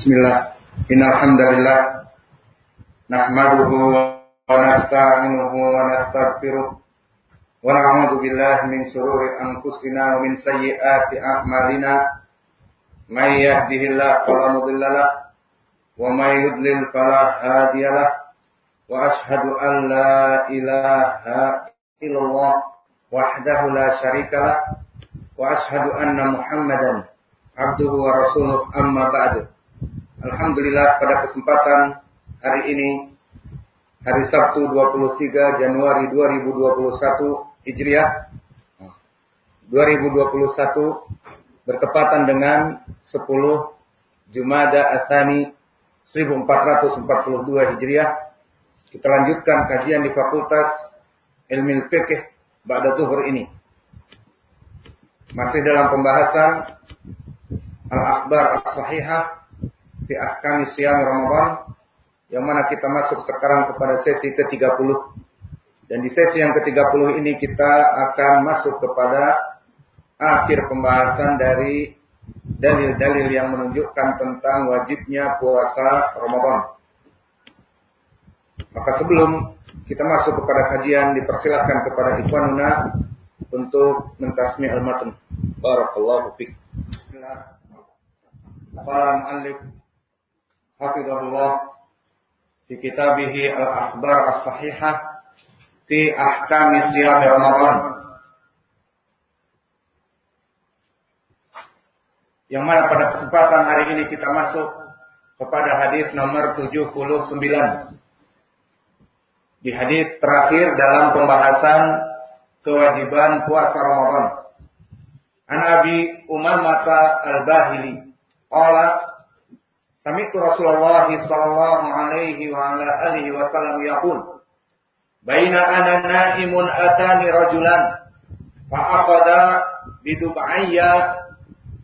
Bismillah. Innal hamdalillah nahmaduhu wa nasta'inuhu wa nastaghfiruh wa na'udzu billahi min shururi anfusina wa min sayyiati a'malina. May yahdihillahu fala mudilla lahu wa may yudlil fala hadiya lahu. Wa ashhadu an la ilaha illallah wahdahu la syarika lahu wa ashhadu anna Muhammadan abduhu wa rasuluh amma ba'du. Alhamdulillah pada kesempatan hari ini hari Sabtu 23 Januari 2021 Hijriah 2021 bertepatan dengan 10 Jumada Atsani 1442 Hijriah. Kita lanjutkan kajian di Fakultas Ilmu Fiqh Ba'da Zuhur ini. Masih dalam pembahasan Al-Akbar As-Sahihah fi ahkami siyam Ramadan yang mana kita masuk sekarang kepada sesi ke-30 dan di sesi yang ke-30 ini kita akan masuk kepada akhir pembahasan dari dalil-dalil yang menunjukkan tentang wajibnya puasa Ramadan. Maka sebelum kita masuk kepada kajian dipersilakan kepada ikhwanuna untuk mentasmi al-matan. Barakallahu fiik. Bismillah. Qala hafizahullah di kitabih Al-Akhbar As-Sahihah fi ahkam siyam Ramadan. Yang mana pada kesempatan hari ini kita masuk kepada hadis nomor 79. Di hadis terakhir dalam pembahasan kewajiban puasa Ramadan. An Abi Umamah Al-Bahili qala Sami'tu Rasulullah sallallahu alaihi wa ala alihi wa sallam yaqul Baina ana na'imun atani rajulan fa aqada bi dub'ayya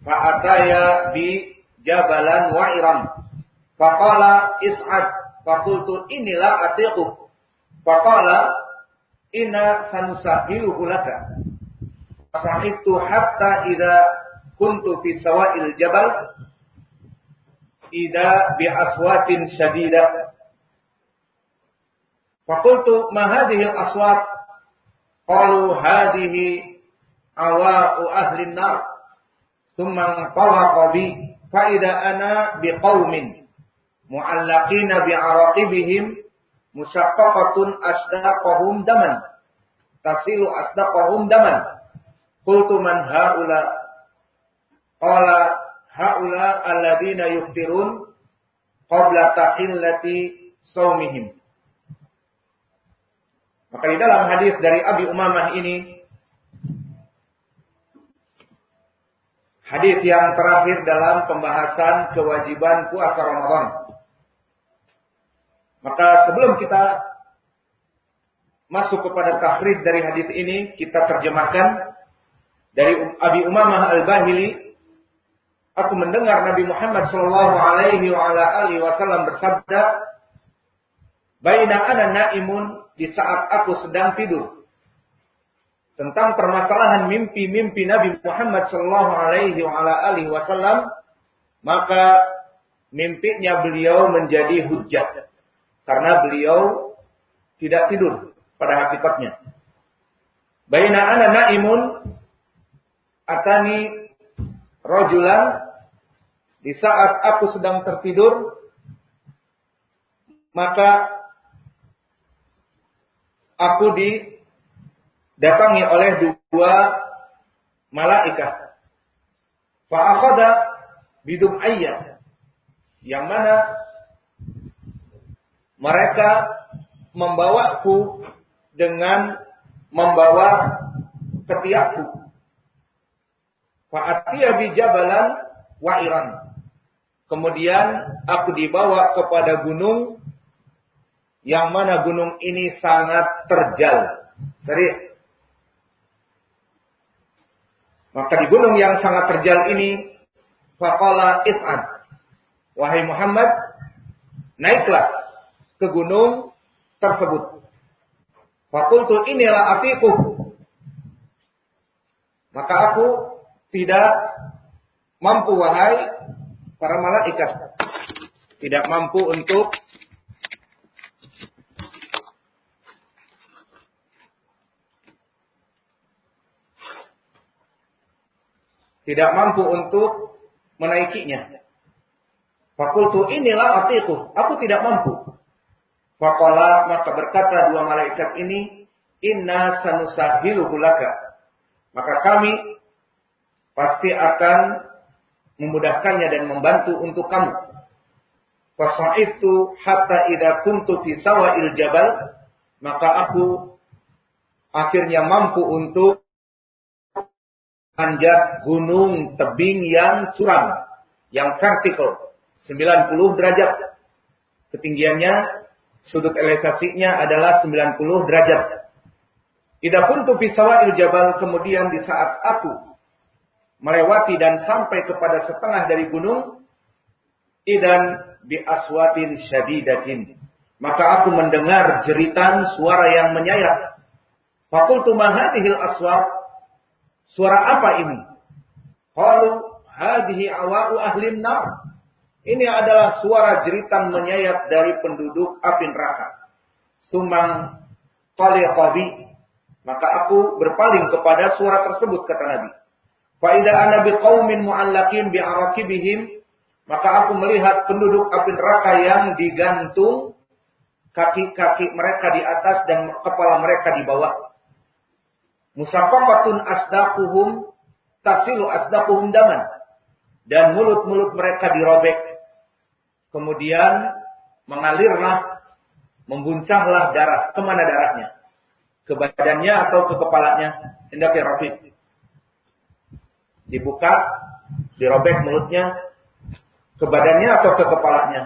fa ataya bi jabalan wa'iran fa qala is'ad. Fa qultu inilah atiqu fa qala inna sanusahiluhu laka. Sahibtu hatta idza kuntu fi sawa'il jabal ida bi aswatin syadida. Fakultu ma hadhihi al-aswat? Qalu hadhihi awa'u ahli nar. Thumma talaqa bi fa ida ana bi qaumin mu'allaqina bi araqibihim musyaqqaqatun asdaqahum daman. Tasilu asdaqahum daman. Qultu man haula? Qala haula alladzina yuftirun qabla tahillati saumihim. Maka di dalam hadis dari Abi Umamah ini hadis yang terakhir dalam pembahasan kewajiban puasa Ramadan. Maka sebelum kita masuk kepada tahrid dari hadis ini, kita terjemahkan dari Abi Umamah Al-Bahili aku mendengar Nabi Muhammad Shallallahu Alaihi Wasallam bersabda, "Baina ana naimun di saat aku sedang tidur." Tentang permasalahan mimpi-mimpi Nabi Muhammad Shallallahu Alaihi Wasallam, maka mimpinya beliau menjadi hujat karena beliau tidak tidur pada hakikatnya. Baina ana naimun atani rojulan di saat aku sedang tertidur, maka aku didatangi oleh dua malaikat. Fa'akhada bidum ayat. Yang mana mereka membawaku dengan membawa ketiakku. Fa'atiya bijabalan wa'iran. Kemudian aku dibawa kepada gunung yang mana gunung ini sangat terjal. Seri. Maka di gunung yang sangat terjal ini, faqala is'ad. Wahai Muhammad, naiklah ke gunung tersebut. Fakultu inilah atiku. Maka aku tidak mampu wahai para malaikat. tidak mampu untuk tidak mampu untuk menaikinya. Fakultu inilah artiku, aku tidak mampu. Fakola maka berkata dua malaikat ini, Inna sanusahiluhu laka. Maka kami pasti akan memudahkannya dan membantu untuk kamu. itu hatta idha kuntu fi sawa'il jabal. Maka aku akhirnya mampu untuk panjat gunung tebing yang curam, yang vertikal, 90 derajat. Ketinggiannya, sudut elevasinya adalah 90 derajat. Tidak pun tu il jabal kemudian di saat aku melewati dan sampai kepada setengah dari gunung, idan bi aswatin syadidatin. Maka aku mendengar jeritan suara yang menyayat. Fakultu mahadihil aswat Suara apa ini? Qalu hadhihi awa'u ahli nar. Ini adalah suara jeritan menyayat dari penduduk api neraka. Sumang taliqabi. Maka aku berpaling kepada suara tersebut kata Nabi. Fa'idha ana biqaumin mu'allakin bi'arakibihim. Maka aku melihat penduduk api neraka yang digantung kaki-kaki mereka di atas dan kepala mereka di bawah. Musafaqatun asdaquhum tasilu asdaquhum daman. Dan mulut-mulut mereka dirobek. Kemudian mengalirlah, membuncahlah darah. Ke mana darahnya? Ke badannya atau ke kepalanya? Hendak ya Rafiq. Dibuka, dirobek mulutnya. Ke badannya atau ke kepalanya?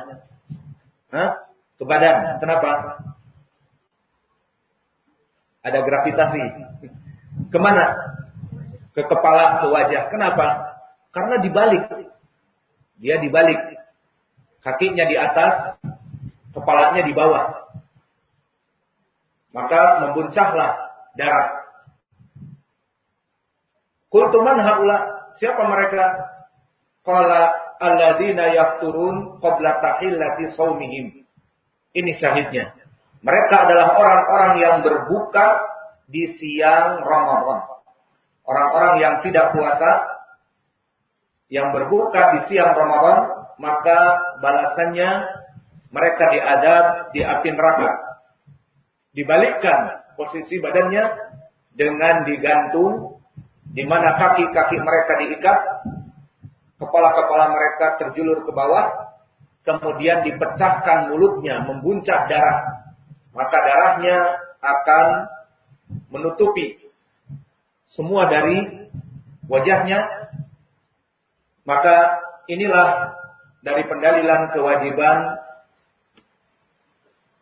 Hah? Ke badan. Kenapa? Ada gravitasi. Ke mana? Ke kepala, ke wajah. Kenapa? Karena dibalik. Dia dibalik. Kakinya di atas, kepalanya di bawah. Maka membuncahlah darah. Kultuman haula. Siapa mereka? Qala alladzina yafturun qabla tahillati saumihim. Ini syahidnya. Mereka adalah orang-orang yang berbuka di siang Ramadan. Orang-orang yang tidak puasa, yang berbuka di siang Ramadan, maka balasannya mereka diadab di api neraka. Dibalikkan posisi badannya dengan digantung di mana kaki-kaki mereka diikat, kepala-kepala mereka terjulur ke bawah, kemudian dipecahkan mulutnya, membuncah darah. Maka darahnya akan menutupi semua dari wajahnya, maka inilah dari pendalilan kewajiban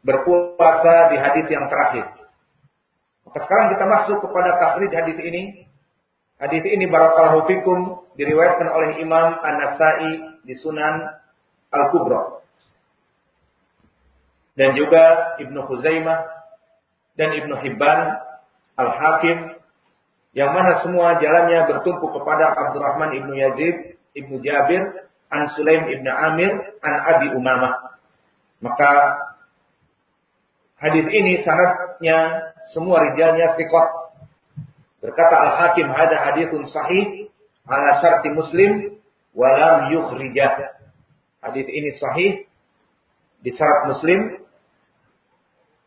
berpuasa di hadis yang terakhir. Sekarang kita masuk kepada takhrij hadis ini. Hadis ini barakallahu fikum diriwayatkan oleh Imam An-Nasa'i di Sunan Al-Kubra. Dan juga Ibnu Huzaimah dan Ibnu Hibban Al-Hakim yang mana semua jalannya bertumpu kepada Abdurrahman ibnu Yazid ibnu Jabir an Sulaim ibnu Amir an Abi Umamah. Maka hadis ini sangatnya semua rijalnya thiqat. Berkata Al-Hakim ada hadithun sahih ala syarti Muslim walam yukhrijah. Hadis ini sahih di syarat Muslim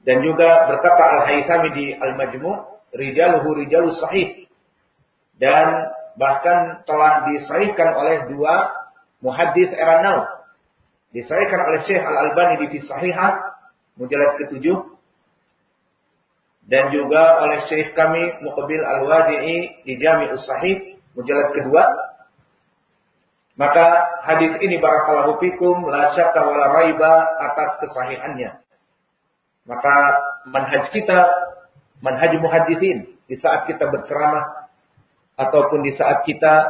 dan juga berkata Al-Haythami di Al-Majmu' rijaluhu rijalu sahih. Dan bahkan telah disahihkan oleh dua muhaddis era now. Disahihkan oleh Syekh Al-Albani di Sahihah, mujalad ke-7. Dan juga oleh Syekh kami Muqbil Al-Wadi'i di Jami'us Sahih, mujalad kedua. Maka hadis ini barakallahu fikum la syakka wala raiba atas kesahihannya. Maka manhaj kita manhaj muhadithin di saat kita berceramah ataupun di saat kita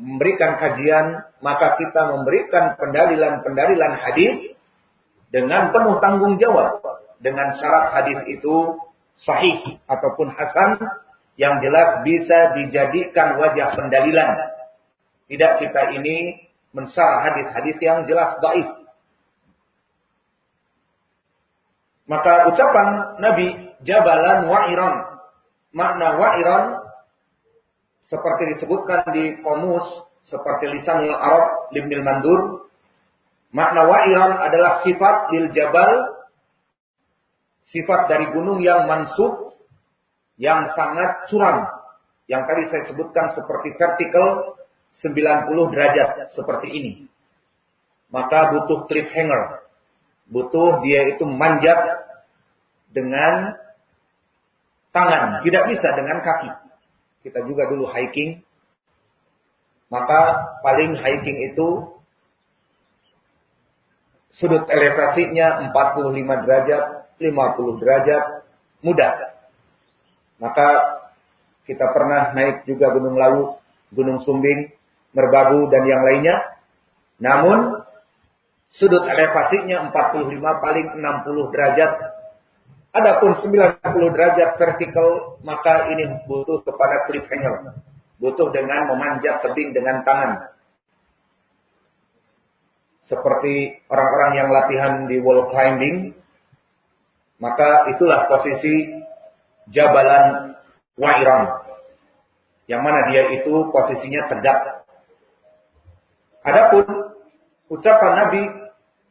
memberikan kajian maka kita memberikan pendalilan-pendalilan hadis dengan penuh tanggung jawab dengan syarat hadis itu sahih ataupun hasan yang jelas bisa dijadikan wajah pendalilan. Tidak kita ini mensar hadis-hadis yang jelas daif. Maka ucapan Nabi Jabalan Wa'iran. Makna Wa'iran seperti disebutkan di komus seperti lisan Arab Limnil Mandur. Makna Wa'iran adalah sifat lil jabal sifat dari gunung yang mansub yang sangat curam yang tadi saya sebutkan seperti vertikal 90 derajat seperti ini. Maka butuh cliffhanger. Butuh dia itu manjat dengan tangan, tidak bisa dengan kaki. Kita juga dulu hiking. Maka paling hiking itu sudut elevasinya 45 derajat, 50 derajat, mudah. Maka kita pernah naik juga Gunung Lawu, Gunung Sumbing, Merbabu dan yang lainnya. Namun sudut elevasinya 45 paling 60 derajat. Adapun 90 derajat vertikal maka ini butuh kepada cliffhanger. Butuh dengan memanjat tebing dengan tangan. Seperti orang-orang yang latihan di wall climbing. Maka itulah posisi Jabalan Wa'iran. Yang mana dia itu posisinya tegak. Adapun ucapan Nabi,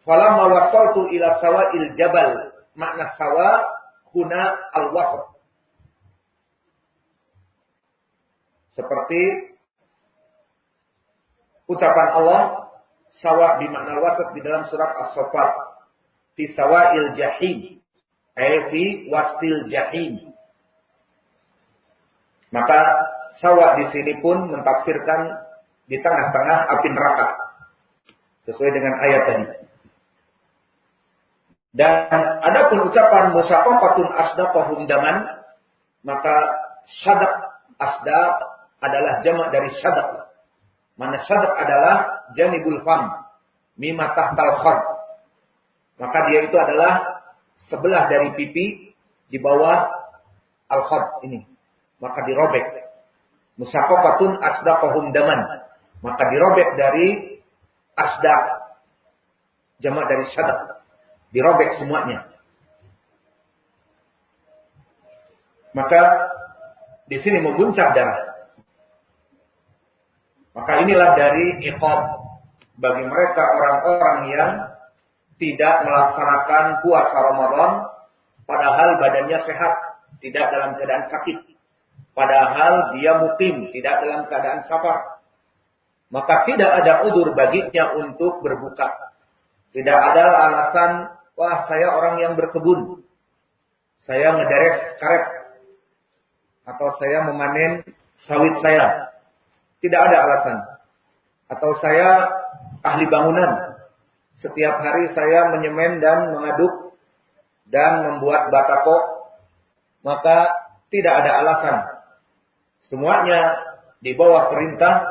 "Falamma wasaltu ila sawa'il jabal." Makna sawa huna al-wasat. Seperti ucapan Allah sawa bimakna al-wasat di dalam surat As-Saffat. Fi sawa'il jahim. Fi wastil jahim. Maka sawah di sini pun mentafsirkan di tengah-tengah api neraka. Sesuai dengan ayat tadi. Dan ada pun ucapan musaqafatun asdaqahum daman, maka sadaq asdaq adalah jamak dari sadaq. Mana sadaq adalah janibul fam, mimma tahtal khad. Maka dia itu adalah sebelah dari pipi di bawah al-khad ini maka dirobek. Musakofatun asdaqahum daman. Maka dirobek dari asdaq. Jamak dari sadaq. Dirobek semuanya. Maka di sini membuncah darah. Maka inilah dari iqab bagi mereka orang-orang yang tidak melaksanakan puasa Ramadan padahal badannya sehat, tidak dalam keadaan sakit. Padahal dia mukim, tidak dalam keadaan safar. Maka tidak ada udur baginya untuk berbuka. Tidak ada alasan, wah saya orang yang berkebun. Saya ngederek karet. Atau saya memanen sawit saya. Tidak ada alasan. Atau saya ahli bangunan. Setiap hari saya menyemen dan mengaduk dan membuat batako. Maka tidak ada alasan Semuanya di bawah perintah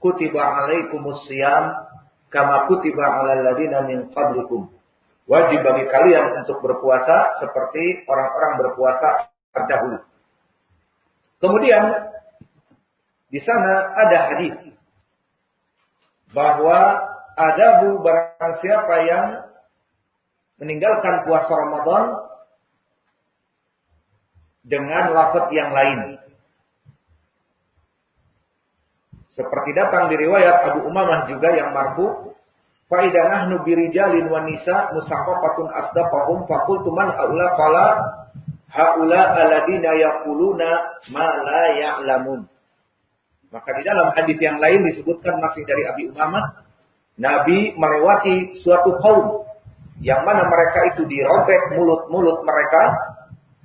kutiba alaikumus siyam kama kutiba alal ladina min qablikum. Wajib bagi kalian untuk berpuasa seperti orang-orang berpuasa terdahulu. Kemudian di sana ada hadis bahwa ada bu barang siapa yang meninggalkan puasa Ramadan dengan lafaz yang lain. Seperti datang di riwayat Abu Umamah juga yang marfu, "Fa nahnu birijalin wa nisa musaqafatun asdaqahum faqultu man haula qala haula alladziina yaquluna ma la ya'lamun." Maka di dalam hadis yang lain disebutkan masih dari Abi Umamah, Nabi melewati suatu kaum yang mana mereka itu dirobek mulut-mulut mereka.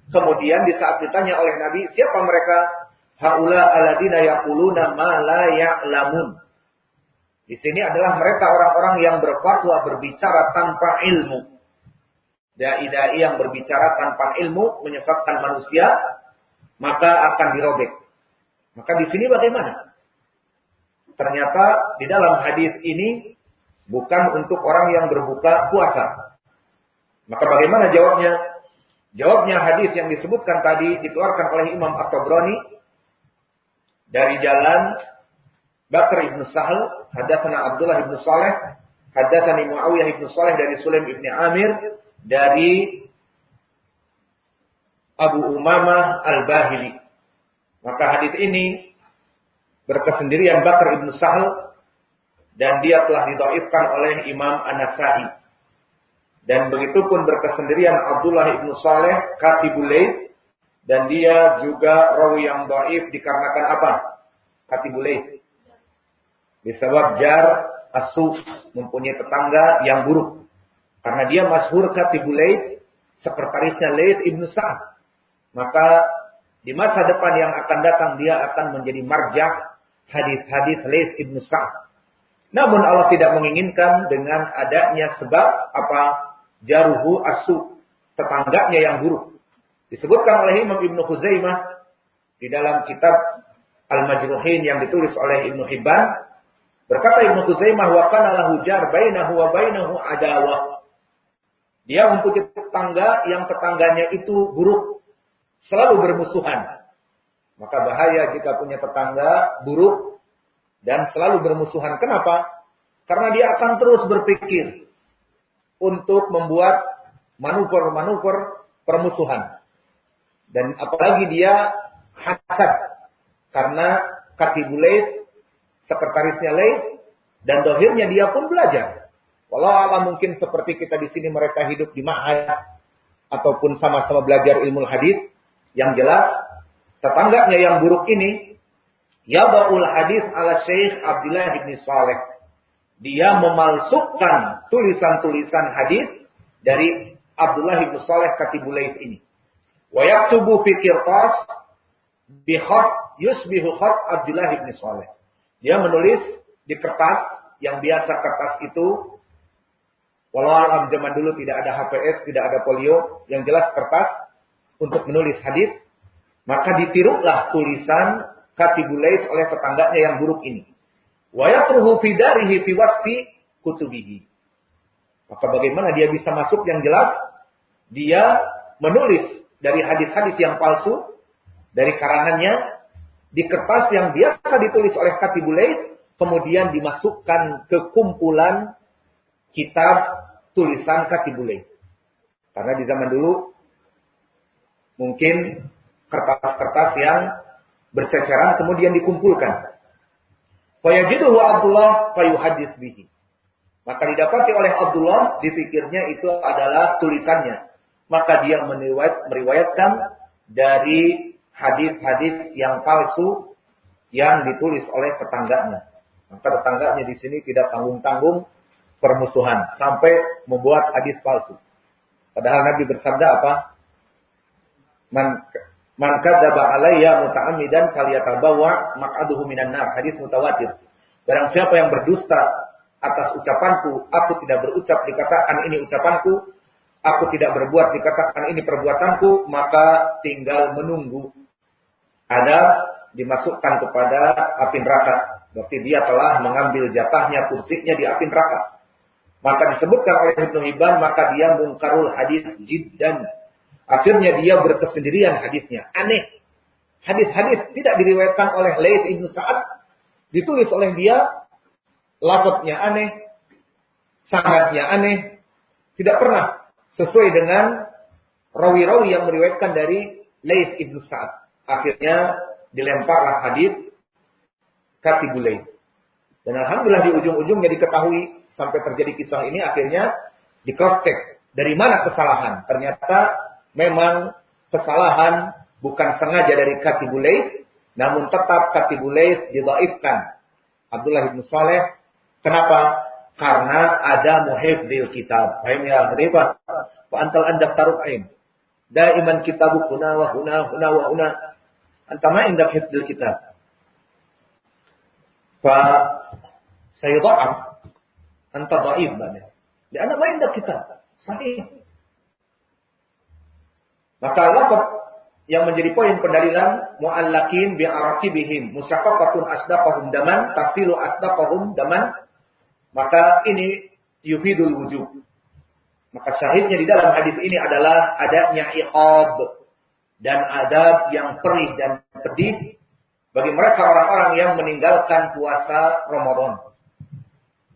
Kemudian di saat ditanya oleh Nabi, siapa mereka? haula aladina yaquluna ma la ya'lamun. Di sini adalah mereka orang-orang yang berfatwa berbicara tanpa ilmu. Dai-dai yang berbicara tanpa ilmu menyesatkan manusia, maka akan dirobek. Maka di sini bagaimana? Ternyata di dalam hadis ini bukan untuk orang yang berbuka puasa. Maka bagaimana jawabnya? Jawabnya hadis yang disebutkan tadi dikeluarkan oleh Imam At-Tabrani dari jalan Bakar ibn Sahal, hadatsana Abdullah ibn Saleh, hadatsani Muawiyah ibn Saleh dari Sulaim ibn Amir dari Abu Umamah Al-Bahili. Maka hadis ini berkesendirian Bakar Ibn Sahal dan dia telah didoifkan oleh Imam An-Nasai. Dan begitu pun berkesendirian Abdullah Ibn Saleh Katibul dan dia juga rawi yang doif dikarenakan apa? Katibul Disebab jar asu mempunyai tetangga yang buruk. Karena dia masyhur Katibul sekretarisnya Laith Ibn Sa'ad. Maka di masa depan yang akan datang dia akan menjadi marjah hadis-hadis Laith Ibn Sa'ad. Namun Allah tidak menginginkan dengan adanya sebab apa jaruhu asu tetangganya yang buruk. Disebutkan oleh Imam Ibnu Khuzaimah di dalam kitab Al-Majruhin yang ditulis oleh Ibnu Hibban berkata Ibnu Khuzaimah wa kana lahu jar bainahu wa bainahu adawah. Dia mempunyai tetangga yang tetangganya itu buruk, selalu bermusuhan. Maka bahaya jika punya tetangga buruk dan selalu bermusuhan. Kenapa? Karena dia akan terus berpikir untuk membuat manuver-manuver permusuhan. Dan apalagi dia hasad karena Katibulait, sekretarisnya Lait, dan dohirnya dia pun belajar. Walau Allah mungkin seperti kita di sini mereka hidup di ma'had ataupun sama-sama belajar ilmu hadis, yang jelas tetangganya yang buruk ini ya baul hadis ala Syekh Abdullah bin Saleh. Dia memalsukan tulisan-tulisan hadis dari Abdullah bin Saleh Katibulait ini. Wa yaktubu fi qirtas bi khat yusbihu khat Abdullah bin Saleh. Dia menulis di kertas yang biasa kertas itu Walau alam zaman dulu tidak ada HPS, tidak ada polio, yang jelas kertas untuk menulis hadis, maka ditiruklah tulisan katibulais oleh tetangganya yang buruk ini. Wa yatruhu fi darihi fi wasfi kutubihi. Maka bagaimana dia bisa masuk yang jelas? Dia menulis dari hadis-hadis yang palsu dari karangannya di kertas yang biasa ditulis oleh katibulais kemudian dimasukkan ke kumpulan kitab tulisan kaki bule. Karena di zaman dulu mungkin kertas-kertas yang berceceran kemudian dikumpulkan. Fayajiduhu Abdullah fayuhadis bihi. Maka didapati oleh Abdullah, dipikirnya itu adalah tulisannya. Maka dia meriwayatkan dari hadis-hadis yang palsu yang ditulis oleh tetangganya. Maka tetangganya di sini tidak tanggung-tanggung permusuhan sampai membuat hadis palsu. Padahal Nabi bersabda apa? Man kadzaba alayya muta'ammidan falyatabawa maq'aduhu minan nar. Hadis mutawatir. Barang siapa yang berdusta atas ucapanku, aku tidak berucap dikatakan ini ucapanku, aku tidak berbuat dikatakan ini perbuatanku, maka tinggal menunggu ada dimasukkan kepada api neraka. Berarti dia telah mengambil jatahnya kursinya di api neraka. Maka disebutkan oleh Ibnu Hibban, maka dia mungkarul hadis jiddan. Akhirnya dia berkesendirian hadisnya. Aneh. Hadis-hadis tidak diriwayatkan oleh Laith Ibnu Sa'ad. Ditulis oleh dia. Lafaznya aneh. Sangatnya aneh. Tidak pernah sesuai dengan rawi-rawi yang meriwayatkan dari Laith Ibnu Sa'ad. Akhirnya dilemparlah hadis katibulain. Dan alhamdulillah di ujung-ujungnya diketahui sampai terjadi kisah ini akhirnya di cross check dari mana kesalahan. Ternyata memang kesalahan bukan sengaja dari Katibulais, namun tetap Katibulais didaifkan. Abdullah bin Saleh, kenapa? Karena ada muhifdil kitab. Fahim ya, kenapa? Wa antal andak taruk ain. Daiman kitabu huna wa huna huna wa huna. Antama indak hifdil kitab. Fa sayudha'af Anta dhaif ba'da. Lianna ma indak kita. Sahih. Maka lafaz yang menjadi poin pendalilan mu'allakin bi arakibihim musaqqafatun asdaqahum daman tasilu asdaqahum daman. Maka ini yufidul wujub. Maka syahidnya di dalam hadis ini adalah adanya iqab dan adab yang perih dan pedih bagi mereka orang-orang yang meninggalkan puasa Ramadan.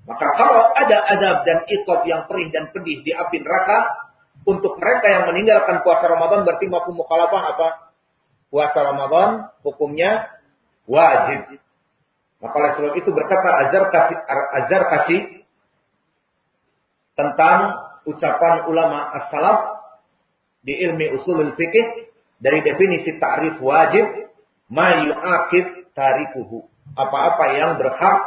Maka kalau ada adab dan ikut yang perih dan pedih di api neraka, untuk mereka yang meninggalkan puasa Ramadan berarti mampu mukhalafah apa? Puasa Ramadan hukumnya wajib. Maka oleh sebab itu berkata Azhar kasih, Azhar kasih tentang ucapan ulama as-salaf di ilmi usulul fikih dari definisi ta'rif wajib ma yu'aqib tarikuhu. Apa-apa yang berhak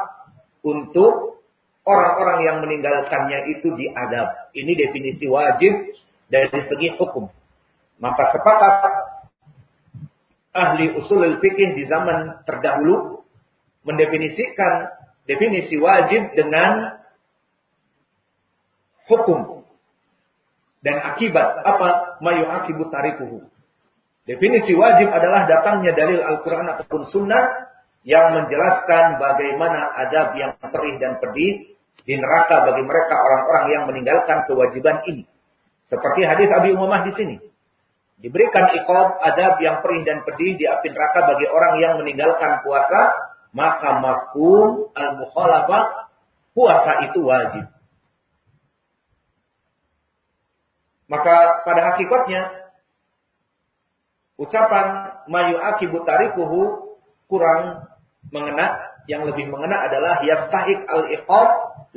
untuk orang-orang yang meninggalkannya itu diadab. Ini definisi wajib dari segi hukum. Maka sepakat ahli usul fikih di zaman terdahulu mendefinisikan definisi wajib dengan hukum dan akibat apa mayu akibat tarikuhu. Definisi wajib adalah datangnya dalil Al-Quran ataupun Sunnah yang menjelaskan bagaimana adab yang perih dan pedih di neraka bagi mereka orang-orang yang meninggalkan kewajiban ini. Seperti hadis Abi Umamah di sini. Diberikan iqab adab yang perih dan pedih di api neraka bagi orang yang meninggalkan puasa, maka mafhum al-mukhalafah puasa itu wajib. Maka pada hakikatnya ucapan mayu akibu tarikuhu kurang mengena. Yang lebih mengena adalah yastahik al-iqab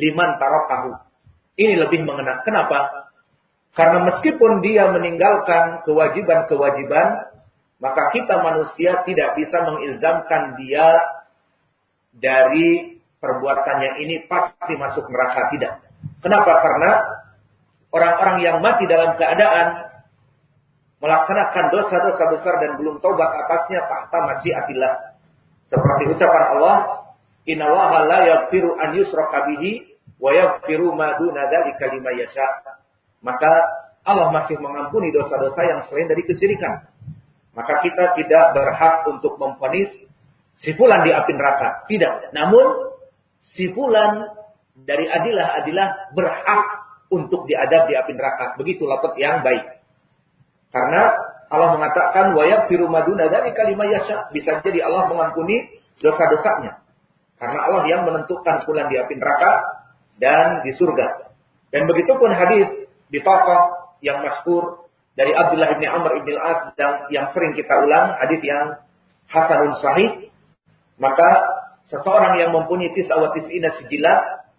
liman tarokahu. Ini lebih mengena. Kenapa? Karena meskipun dia meninggalkan kewajiban-kewajiban, maka kita manusia tidak bisa mengilzamkan dia dari perbuatannya ini pasti masuk neraka tidak. Kenapa? Karena orang-orang yang mati dalam keadaan melaksanakan dosa-dosa besar dan belum taubat atasnya tahta masih atillah. Seperti ucapan Allah, Inna Allah la yaghfiru an yusraka bihi wa yaghfiru ma duna dzalika liman yasha maka Allah masih mengampuni dosa-dosa yang selain dari kesyirikan. Maka kita tidak berhak untuk memfonis si di api neraka. Tidak. Namun si dari adilah-adilah berhak untuk diadab di api neraka. Begitu lapet yang baik. Karena Allah mengatakan wayak firu maduna dari kalimat yasha. Bisa jadi Allah mengampuni dosa-dosanya. Karena Allah yang menentukan fulan di api neraka dan di surga. Dan begitu pun hadis tokoh yang masyhur dari Abdullah bin Amr bin Al-As yang, yang sering kita ulang hadis yang hasanun sahih. Maka seseorang yang mempunyai tis'awatis ina sijilat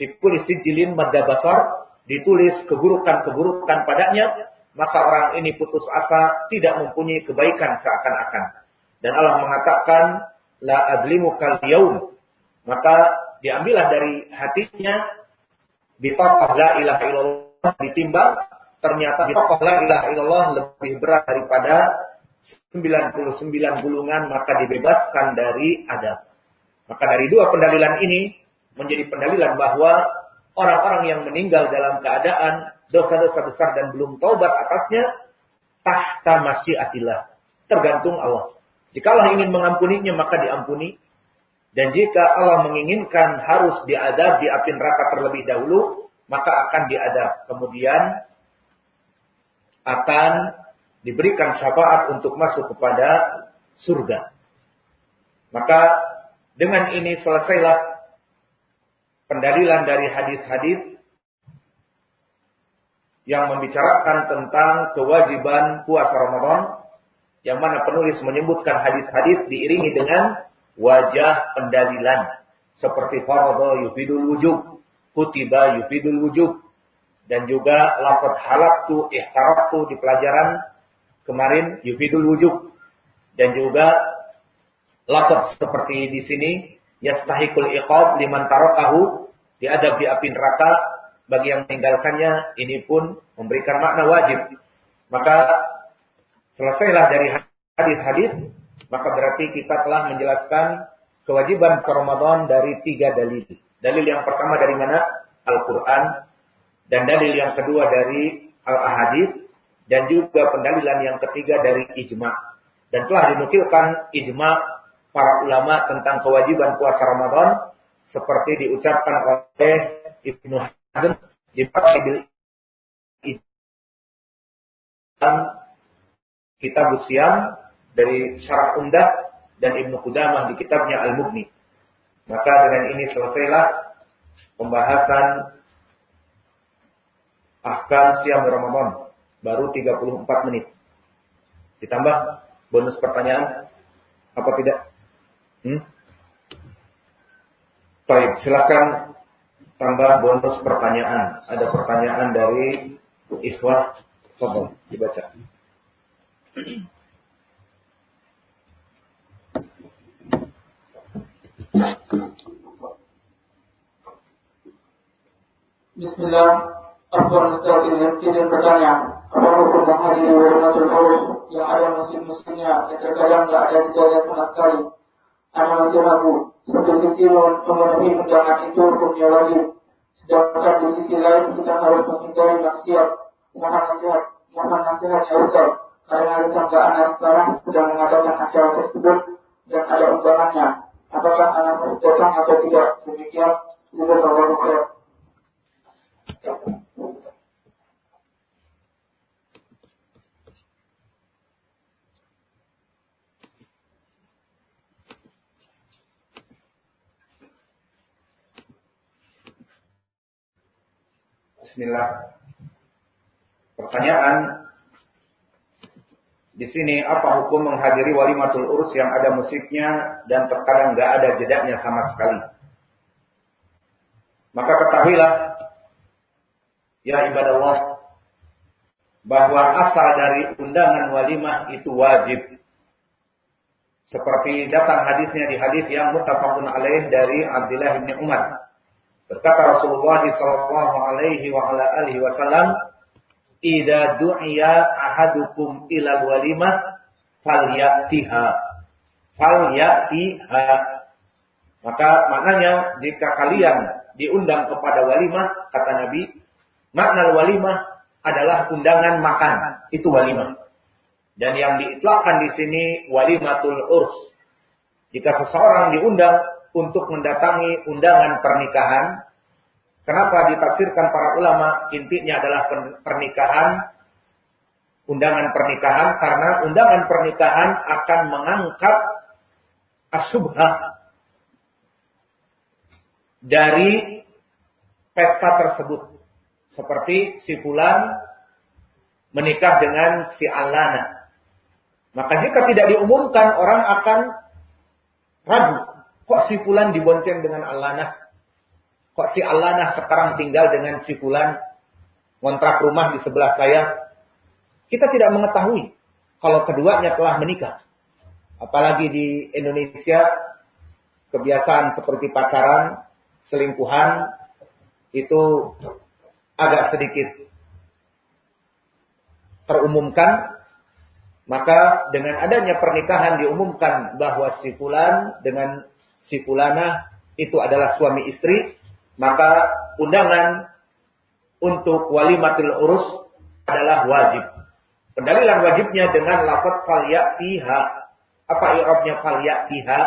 fi kulli sijilin madda basar ditulis keburukan-keburukan padanya maka orang ini putus asa tidak mempunyai kebaikan seakan-akan. Dan Allah mengatakan la adlimu kal yaum maka diambillah dari hatinya bitaqah la ilaha illallah ditimbang ternyata tokoh la ilaha illallah lebih berat daripada 99 gulungan maka dibebaskan dari adab. Maka dari dua pendalilan ini menjadi pendalilan bahwa orang-orang yang meninggal dalam keadaan dosa-dosa besar dan belum taubat atasnya tahta masyiatillah. Tergantung Allah. Jika Allah ingin mengampuninya maka diampuni. Dan jika Allah menginginkan harus diadab di api neraka terlebih dahulu, maka akan diadab. Kemudian akan diberikan syafaat untuk masuk kepada surga. Maka dengan ini selesailah pendalilan dari hadis-hadis yang membicarakan tentang kewajiban puasa Ramadan yang mana penulis menyebutkan hadis-hadis diiringi dengan wajah pendalilan seperti faradha yufidul wujub kutiba yufidul wujub. Dan juga lafaz halaktu ihtarabtu di pelajaran kemarin yufidul wujub. Dan juga lafaz seperti di sini yastahikul iqab liman tarakahu diadab di api neraka bagi yang meninggalkannya ini pun memberikan makna wajib. Maka selesailah dari hadis-hadis maka berarti kita telah menjelaskan kewajiban Ramadan dari tiga dalil Dalil yang pertama dari mana? Al-Quran. Dan dalil yang kedua dari Al-Ahadith. Dan juga pendalilan yang ketiga dari ijma. Dan telah dinukilkan ijma para ulama tentang kewajiban puasa Ramadan. Seperti diucapkan oleh Ibnu Hazm di Fathul Kitab Usiam dari Syarah Umdah dan Ibnu Qudamah di kitabnya Al-Mughni. Maka dengan ini selesailah pembahasan ahkam siam Ramadan. Baru 34 menit. Ditambah bonus pertanyaan apa tidak? Hmm? Baik, silakan tambah bonus pertanyaan. Ada pertanyaan dari Ikhwah. Fadol, dibaca. Bismillah, Afwan Ustaz izin bertanya, apa hukum menghadiri walimatul urus yang ada musim-musimnya yang terkadang tidak ada hidayah sama sekali? Anda masih ragu, satu sisi memenuhi undangan itu hukumnya wajib, sedangkan di sisi lain kita harus menghindari maksiat, mohon nasihat, mohon nasihatnya Ustaz, karena tetangga anak sekarang sedang mengadakan acara tersebut dan ada undangannya. Apakah anak datang atau tidak? Demikian, Jazakallahu khair. Bismillah. Pertanyaan di sini apa hukum menghadiri walimatul urus yang ada musiknya dan terkadang nggak ada jedaknya sama sekali? Maka ketahuilah ya ibadah Allah bahwa asal dari undangan walimah itu wajib. Seperti datang hadisnya di hadis yang muttafaqun alaih dari Abdullah bin Umar. Berkata Rasulullah sallallahu "Idza du'iya ahadukum ila walimah falyatiha." Falyatiha. Maka maknanya jika kalian diundang kepada walimah, kata Nabi, makna walimah adalah undangan makan. Itu walimah. Dan yang diitlakkan di sini walimatul urs. Jika seseorang diundang untuk mendatangi undangan pernikahan. Kenapa ditafsirkan para ulama intinya adalah pernikahan, undangan pernikahan karena undangan pernikahan akan mengangkat asubha dari pesta tersebut. Seperti si fulan menikah dengan si alana. Maka jika tidak diumumkan orang akan ragu Kok si Fulan dibonceng dengan Alana? Kok si Alana sekarang tinggal dengan si Fulan? Kontrak rumah di sebelah saya. Kita tidak mengetahui kalau keduanya telah menikah. Apalagi di Indonesia, kebiasaan seperti pacaran, selingkuhan, itu agak sedikit terumumkan maka dengan adanya pernikahan diumumkan bahwa si fulan dengan si fulana itu adalah suami istri, maka undangan untuk walimatil urus adalah wajib. Pendalilan wajibnya dengan lafaz fal ya'tiha. Apa i'rabnya fal ya'tiha?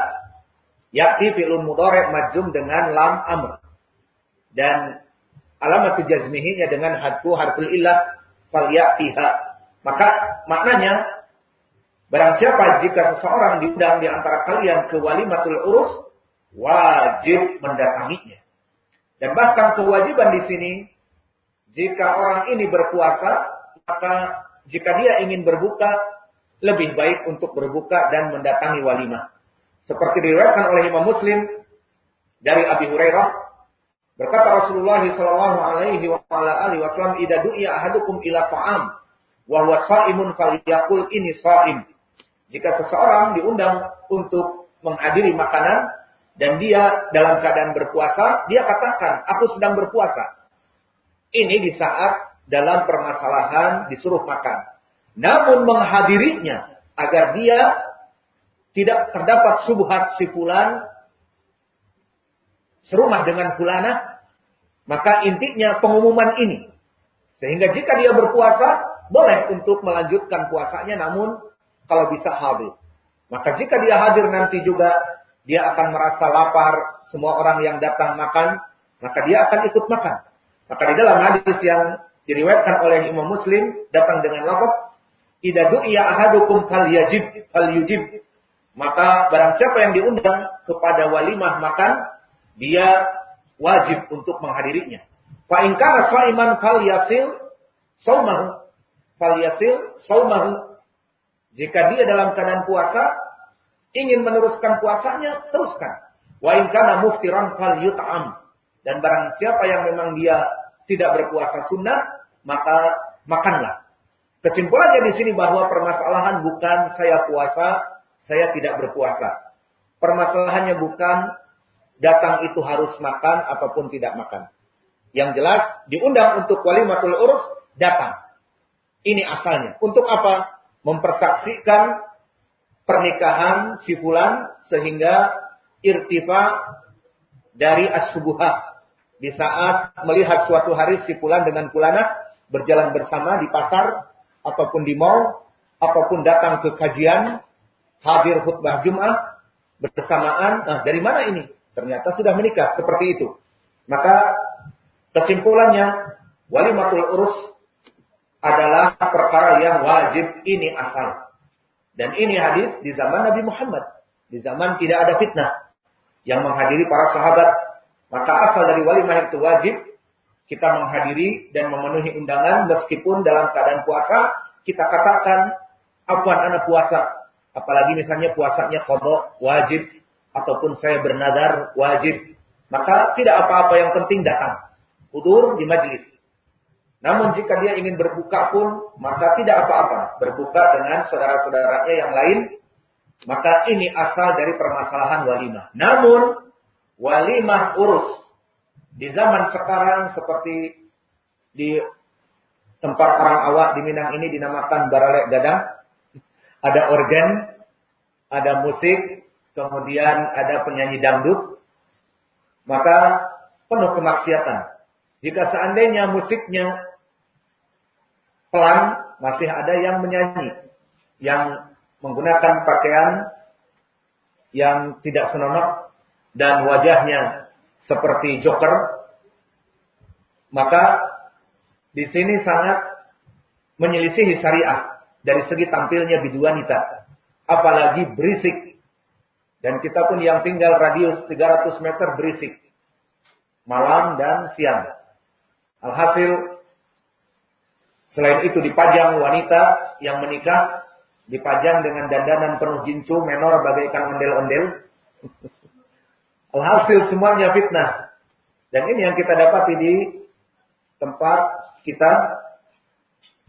Ya'ti fi'lun mudhari' majzum dengan lam amr. Dan alamat jazmihinya dengan hadfu harful illah fal ya'tiha. Maka maknanya Barang siapa jika seseorang diundang di antara kalian ke walimatul urus, wajib mendatanginya. Dan bahkan kewajiban di sini, jika orang ini berpuasa, maka jika dia ingin berbuka, lebih baik untuk berbuka dan mendatangi walimah. Seperti diriwayatkan oleh Imam Muslim dari Abi Hurairah, berkata Rasulullah sallallahu alaihi wasallam, "Idza du'iya ahadukum ila ta'am wa huwa sha'imun falyaqul ini sha'im." Jika seseorang diundang untuk menghadiri makanan dan dia dalam keadaan berpuasa, dia katakan, aku sedang berpuasa. Ini di saat dalam permasalahan disuruh makan. Namun menghadirinya agar dia tidak terdapat subhat si fulan serumah dengan fulana, maka intinya pengumuman ini. Sehingga jika dia berpuasa, boleh untuk melanjutkan puasanya namun kalau bisa hadir. Maka jika dia hadir nanti juga dia akan merasa lapar, semua orang yang datang makan, maka dia akan ikut makan. Maka di dalam hadis yang diriwayatkan oleh Imam Muslim datang dengan lafaz "Idza du'iya ahadukum falyajib falyujib." Maka barang siapa yang diundang kepada walimah makan, dia wajib untuk menghadirinya. Fa in kana shaiman falyasil saumahu. falyasil saumahu. Jika dia dalam keadaan puasa, ingin meneruskan puasanya, teruskan. Wa in kana muftiran falyut'am. Dan barang siapa yang memang dia tidak berpuasa sunnah, maka makanlah. Kesimpulannya di sini bahwa permasalahan bukan saya puasa, saya tidak berpuasa. Permasalahannya bukan datang itu harus makan ataupun tidak makan. Yang jelas diundang untuk walimatul urus datang. Ini asalnya. Untuk apa? Mempersaksikan pernikahan si fulan sehingga irtifa dari as-subuhah. Di saat melihat suatu hari si fulan dengan fulana berjalan bersama di pasar ataupun di mall ataupun datang ke kajian hadir khutbah Jumat bersamaan. Nah, dari mana ini? Ternyata sudah menikah seperti itu. Maka kesimpulannya walimatul urus adalah perkara yang wajib ini asal. Dan ini hadis di zaman Nabi Muhammad. Di zaman tidak ada fitnah yang menghadiri para sahabat. Maka asal dari walimah itu wajib kita menghadiri dan memenuhi undangan meskipun dalam keadaan puasa kita katakan apuan anak puasa. Apalagi misalnya puasanya kodok wajib ataupun saya bernadar wajib. Maka tidak apa-apa yang penting datang. Udur di majlis. Namun jika dia ingin berbuka pun, maka tidak apa-apa. Berbuka dengan saudara-saudaranya yang lain, maka ini asal dari permasalahan walimah. Namun, walimah urus. Di zaman sekarang seperti di tempat orang awak di Minang ini dinamakan baralek gadang. Ada organ, ada musik, kemudian ada penyanyi dangdut. Maka penuh kemaksiatan. Jika seandainya musiknya pelan masih ada yang menyanyi, yang menggunakan pakaian yang tidak senonoh dan wajahnya seperti joker, maka di sini sangat menyelisihi syariah dari segi tampilnya biduanita, apalagi berisik. Dan kita pun yang tinggal radius 300 meter berisik. Malam dan siang. Alhasil Selain itu dipajang wanita yang menikah, dipajang dengan dandanan penuh jincu, menor bagaikan ondel-ondel. Alhasil semuanya fitnah. Dan ini yang kita dapati di tempat kita.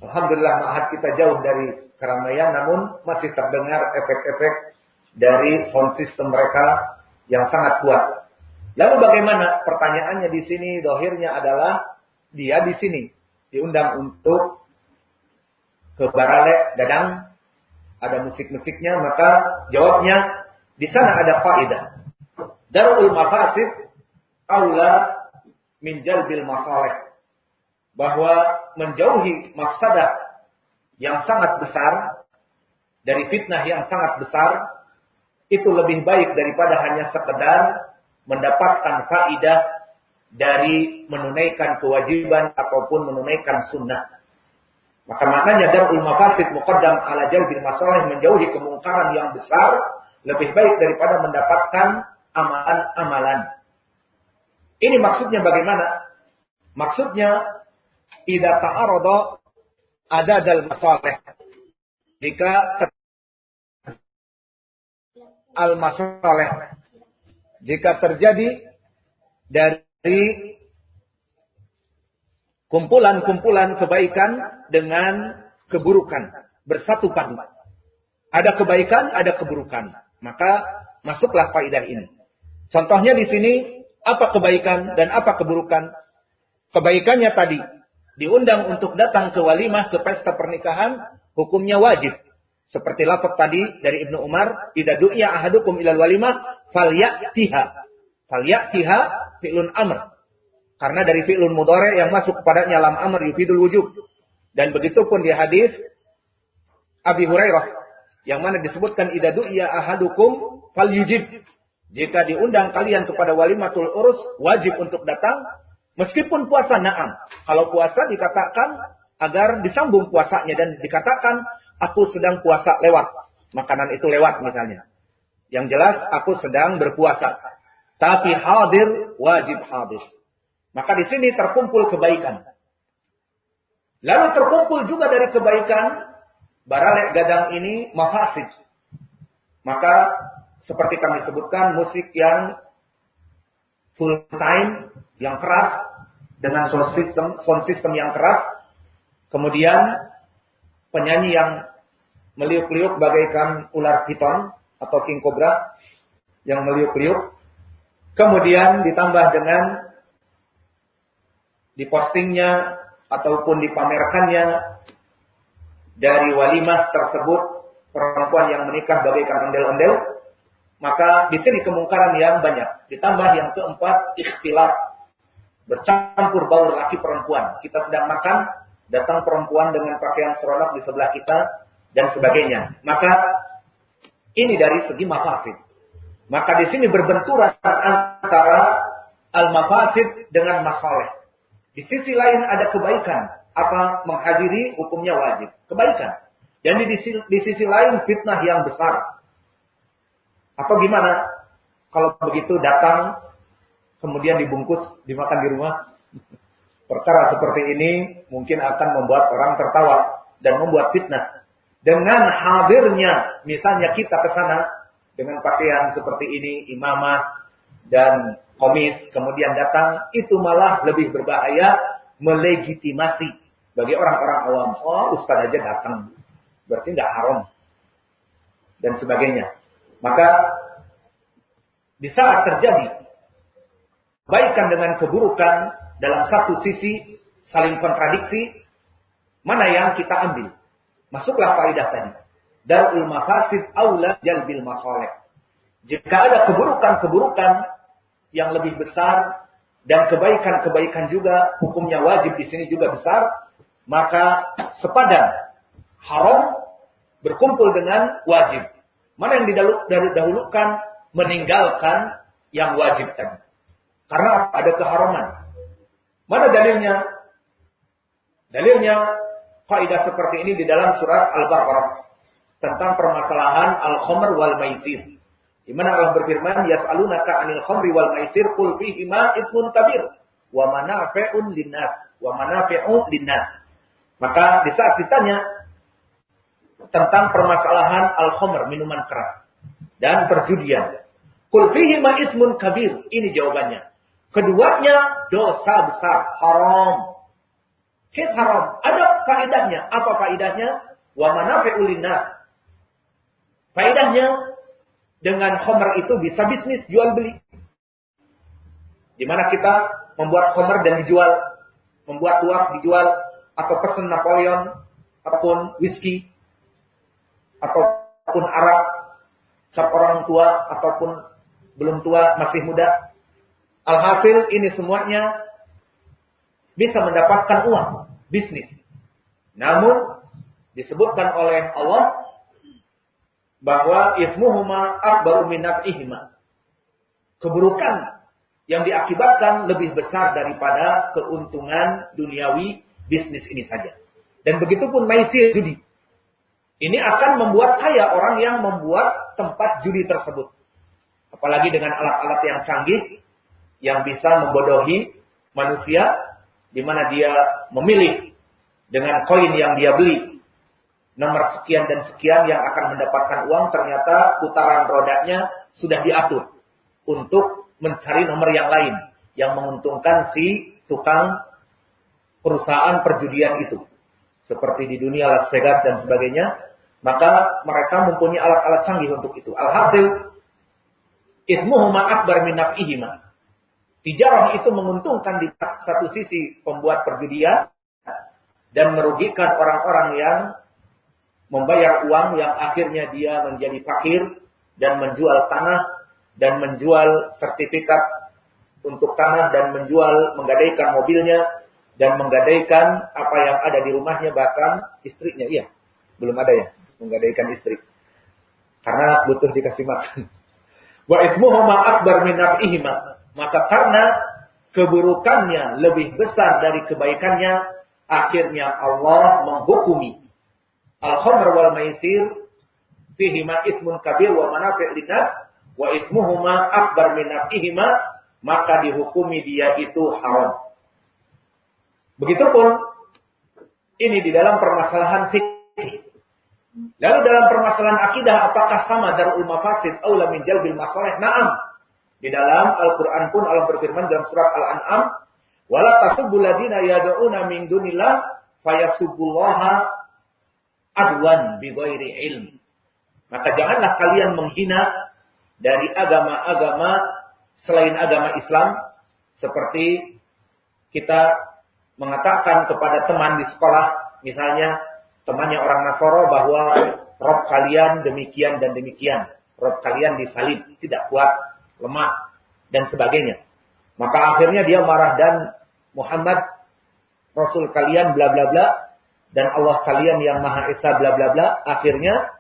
Alhamdulillah mahat kita jauh dari keramaian, namun masih terdengar efek-efek dari sound system mereka yang sangat kuat. Lalu bagaimana? Pertanyaannya di sini, dohirnya adalah dia di sini diundang untuk ke Barale Dadang, ada musik-musiknya, maka jawabnya di sana ada faedah. Darul mafasid aula min jalbil masalih. Bahwa menjauhi mafsadah yang sangat besar dari fitnah yang sangat besar itu lebih baik daripada hanya sekedar mendapatkan faidah dari menunaikan kewajiban ataupun menunaikan sunnah. Maka maknanya darul mafasid muqaddam ala jalbil masalah menjauhi kemungkaran yang besar lebih baik daripada mendapatkan amalan-amalan. Ini maksudnya bagaimana? Maksudnya idza ta'arada ada dal masalih. Jika al masalih jika terjadi dari dari kumpulan-kumpulan kebaikan dengan keburukan bersatu padu. Ada kebaikan, ada keburukan. Maka masuklah faidah ini. Contohnya di sini apa kebaikan dan apa keburukan? Kebaikannya tadi diundang untuk datang ke walimah ke pesta pernikahan hukumnya wajib. Seperti lapor tadi dari Ibnu Umar, "Idza du'iya ahadukum ilal walimah falyatiha." Falyatiha fi'lun amr. Karena dari fi'lun mudhari yang masuk kepadanya lam amr yufidul wujub. Dan begitu pun di hadis Abi Hurairah yang mana disebutkan idza du'iya ahadukum falyujib. Jika diundang kalian kepada walimatul urus wajib untuk datang meskipun puasa na'am. Kalau puasa dikatakan agar disambung puasanya dan dikatakan aku sedang puasa lewat. Makanan itu lewat misalnya. Yang jelas aku sedang berpuasa. Tapi hadir wajib hadir. Maka di sini terkumpul kebaikan. Lalu terkumpul juga dari kebaikan baralek gadang ini mafasid. Maka seperti kami sebutkan musik yang full time, yang keras, dengan sound system, sound system yang keras, kemudian penyanyi yang meliuk-liuk bagaikan ular piton atau king cobra yang meliuk-liuk, kemudian ditambah dengan dipostingnya ataupun dipamerkannya dari walimah tersebut perempuan yang menikah bagaikan ondel-ondel, maka di sini kemungkaran yang banyak. Ditambah yang keempat, ikhtilaf. Bercampur baur laki perempuan. Kita sedang makan, datang perempuan dengan pakaian seronok di sebelah kita, dan sebagainya. Maka ini dari segi mafasid. Maka di sini berbenturan antara al-mafasid dengan masalah. Di sisi lain ada kebaikan. Apa menghadiri hukumnya wajib. Kebaikan. Dan di, di sisi lain fitnah yang besar. Atau gimana? Kalau begitu datang, kemudian dibungkus, dimakan di rumah. Perkara seperti ini mungkin akan membuat orang tertawa dan membuat fitnah. Dengan hadirnya, misalnya kita ke sana dengan pakaian seperti ini, imamah dan komis kemudian datang, itu malah lebih berbahaya melegitimasi bagi orang-orang awam. Oh, ustaz aja datang. Berarti nggak haram. Dan sebagainya. Maka di saat terjadi kebaikan dengan keburukan dalam satu sisi saling kontradiksi, mana yang kita ambil? Masuklah faidah tadi. Darul mafasid aula jalbil masoleh. Jika ada keburukan-keburukan yang lebih besar dan kebaikan-kebaikan juga hukumnya wajib di sini juga besar, maka sepadan haram berkumpul dengan wajib. Mana yang didahulukan meninggalkan yang wajib tadi. Karena ada keharaman. Mana dalilnya? Dalilnya kaidah seperti ini di dalam surat Al-Baqarah tentang permasalahan al-khamr wal maisir. Di mana Allah berfirman, "Yas'alunaka 'anil khamri wal maisir qul fihi ma itsmun kabir wa manafi'un linnas wa manafi'un linnas." Maka di saat ditanya tentang permasalahan al-khamr, minuman keras dan perjudian. Qul fihi ma itsmun kabir. Ini jawabannya. Keduanya dosa besar, haram. Hit haram. Ada faedahnya. Apa faedahnya? Wa manafi'ul linnas. Faedahnya dengan khomer itu bisa bisnis jual beli. Di mana kita membuat khomer dan dijual, membuat tuak dijual, atau pesen Napoleon, ataupun whisky, ataupun Arab, cap orang tua ataupun belum tua masih muda. Alhasil ini semuanya bisa mendapatkan uang, bisnis. Namun disebutkan oleh Allah bahwa ismuhuma akbaru min naf'ihima. Keburukan yang diakibatkan lebih besar daripada keuntungan duniawi bisnis ini saja. Dan begitu pun maisir judi. Ini akan membuat kaya orang yang membuat tempat judi tersebut. Apalagi dengan alat-alat yang canggih yang bisa membodohi manusia di mana dia memilih dengan koin yang dia beli nomor sekian dan sekian yang akan mendapatkan uang ternyata putaran rodanya sudah diatur untuk mencari nomor yang lain yang menguntungkan si tukang perusahaan perjudian itu. Seperti di dunia Las Vegas dan sebagainya, maka mereka mempunyai alat-alat canggih untuk itu. Alhasil, ismuhuma akbar min naf'ihima. Tijarah itu menguntungkan di satu sisi pembuat perjudian dan merugikan orang-orang yang membayar uang yang akhirnya dia menjadi fakir dan menjual tanah dan menjual sertifikat untuk tanah dan menjual menggadaikan mobilnya dan menggadaikan apa yang ada di rumahnya bahkan istrinya. Iya belum ada ya menggadaikan istri. Karena butuh dikasih makan. Wa ismuhuma akbar min naf'ihima. Maka karena keburukannya lebih besar dari kebaikannya akhirnya Allah menghukumi Al-khamr wal maisir fihi ma ismun kabir wa manafi' linnas wa ismuhuma akbar min nafihima maka dihukumi dia itu haram. Begitupun Ini di dalam permasalahan fikih. Lalu dalam permasalahan akidah apakah sama darul mafasid aula min jalbil masalih? Naam. Di dalam Al-Qur'an pun Allah berfirman dalam surat Al-An'am, "Wala tasubbul ladina yad'una min dunillah fayasubbullaha adwan bighairi ilm." Maka janganlah kalian menghina dari agama-agama selain agama Islam seperti kita mengatakan kepada teman di sekolah misalnya temannya orang Nasoro bahwa Rob kalian demikian dan demikian. Rob kalian disalib, tidak kuat, lemah, dan sebagainya. Maka akhirnya dia marah dan Muhammad Rasul kalian bla bla bla dan Allah kalian yang Maha Esa bla bla bla akhirnya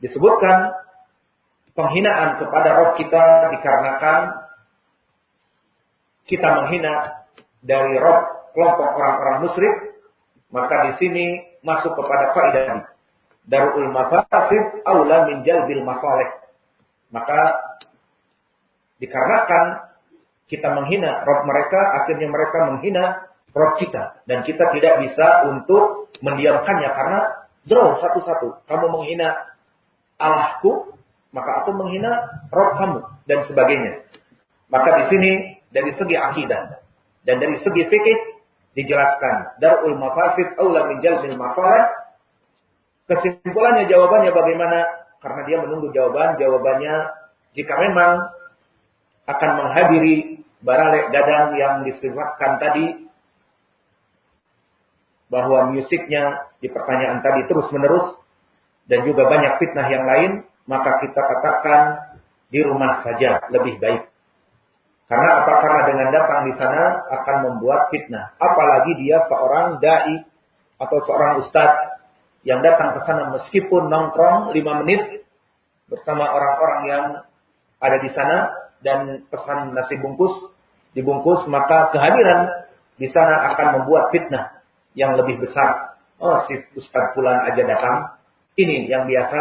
disebutkan penghinaan kepada Rob kita dikarenakan kita menghina dari Rob kelompok orang-orang musyrik maka di sini masuk kepada kaidah. Darul mafasid aula min jalbil masalih. Maka dikarenakan kita menghina Rob mereka, akhirnya mereka menghina Rob kita. Dan kita tidak bisa untuk mendiamkannya karena draw satu-satu. Kamu menghina Allahku, maka aku menghina Rob kamu dan sebagainya. Maka di sini dari segi akidah dan dari segi fikih dijelaskan. Darul mafasid aula min jalbil masalah. Kesimpulannya jawabannya bagaimana? Karena dia menunggu jawaban. Jawabannya jika memang akan menghadiri baralek gadang yang disifatkan tadi bahwa musiknya di pertanyaan tadi terus menerus dan juga banyak fitnah yang lain, maka kita katakan di rumah saja lebih baik. Karena apa? Karena dengan datang di sana akan membuat fitnah. Apalagi dia seorang dai atau seorang ustadz yang datang ke sana meskipun nongkrong lima menit bersama orang-orang yang ada di sana dan pesan nasi bungkus dibungkus maka kehadiran di sana akan membuat fitnah yang lebih besar. Oh si ustadz pulang aja datang. Ini yang biasa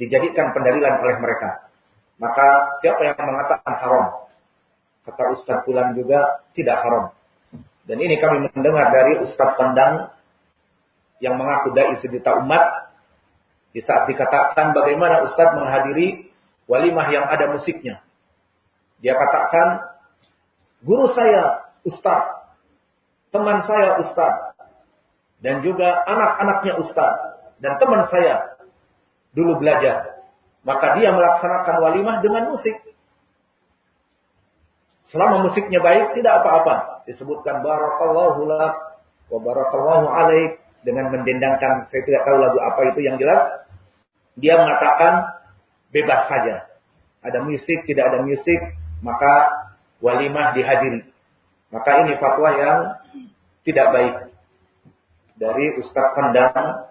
dijadikan pendalilan oleh mereka. Maka siapa yang mengatakan haram? Kata Ustadz Fulan juga tidak haram. Dan ini kami mendengar dari Ustadz Pandang yang mengaku dai sejuta umat. Di saat dikatakan bagaimana Ustadz menghadiri walimah yang ada musiknya. Dia katakan, guru saya Ustadz, teman saya Ustadz, dan juga anak-anaknya Ustadz, dan teman saya dulu belajar. Maka dia melaksanakan walimah dengan musik. Selama musiknya baik, tidak apa-apa. Disebutkan barakallahu lak wa barakallahu alaik dengan mendendangkan saya tidak tahu lagu apa itu yang jelas dia mengatakan bebas saja. Ada musik, tidak ada musik, maka walimah dihadiri. Maka ini fatwa yang tidak baik dari Ustaz Pandang.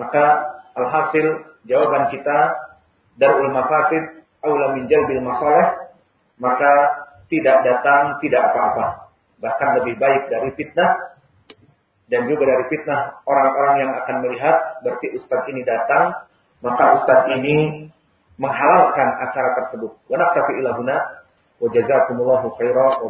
Maka alhasil jawaban kita darul mafasid aula min jalbil masalah maka tidak datang, tidak apa-apa. Bahkan lebih baik dari fitnah dan juga dari fitnah orang-orang yang akan melihat berarti ustadz ini datang, maka ustadz ini menghalalkan acara tersebut. Wa naktafi ilahuna wa jazakumullahu khairan wa